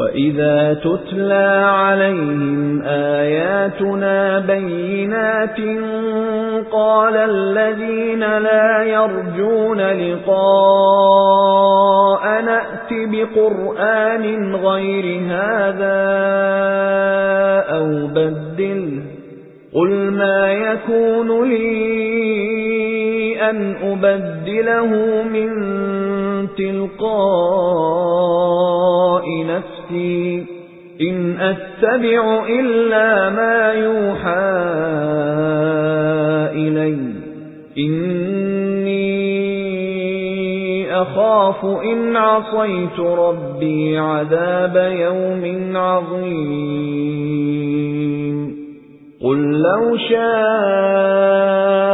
وَإِذَا تُتْلَى عَلَيْهِمْ آيَاتُنَا بَيِّنَاتٍ قَالَ الَّذِينَ لَا يَرْجُونَ لِقَاءَنَا ائْتِ بِقُرْآنٍ غَيْرِ هَذَا أَوْ بَدِّلْهُ قُلْ مَا يَكُونُ لِي أَنْ أُبَدِّلَهُ مِنْ تِلْقَاءِ نَفْسِي. إِنْ أَتَّبِعُ إِلَّا مَا يُوحَى إِلَيَّ. إِنِّي أَخَافُ إِنْ عَصَيْتُ رَبِّي عَذَابَ يَوْمٍ عَظِيمٍ. قُل لَّوْ شَاءَ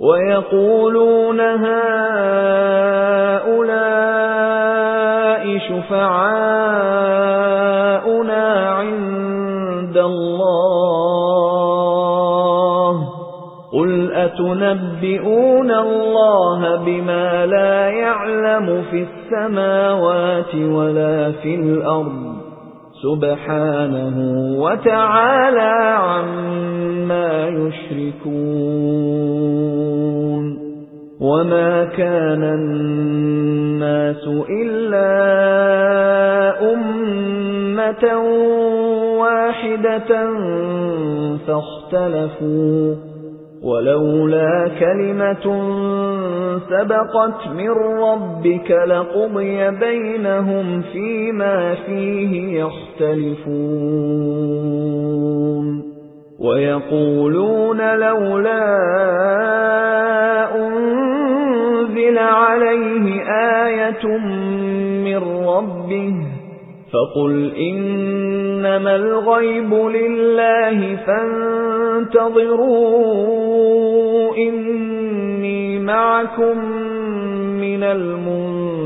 وَيَقُولُونَ هَؤُلَاءِ شُفَعَاؤُنَا عِندَ اللَّهِ. قُلْ أَتُنَبِّئُونَ اللَّهَ بِمَا لَا يَعْلَمُ فِي السَّمَاوَاتِ وَلَا فِي الْأَرْضِ؟ سُبْحَانَهُ وَتَعَالَى عَمَّا يُشْرِكُونَ. وَمَا كَانَ النَّاسُ إِلَّا أُمَّةً وَاحِدَةً فَاخْتَلَفُوا وَلَوْلَا كَلِمَةٌ سَبَقَتْ مِنْ رَبِّكَ لَقُضِيَ بَيْنَهُمْ فِيمَا فِيهِ يَخْتَلِفُونَ وَيَقُولُونَ لَوْلَا آيَةٌ مِّن رَّبِّهِ فَقُلْ إِنَّمَا الْغَيْبُ لِلَّهِ فَانتَظِرُوا إِنِّي مَعَكُمْ مِنَ الْمُنتَظِرِينَ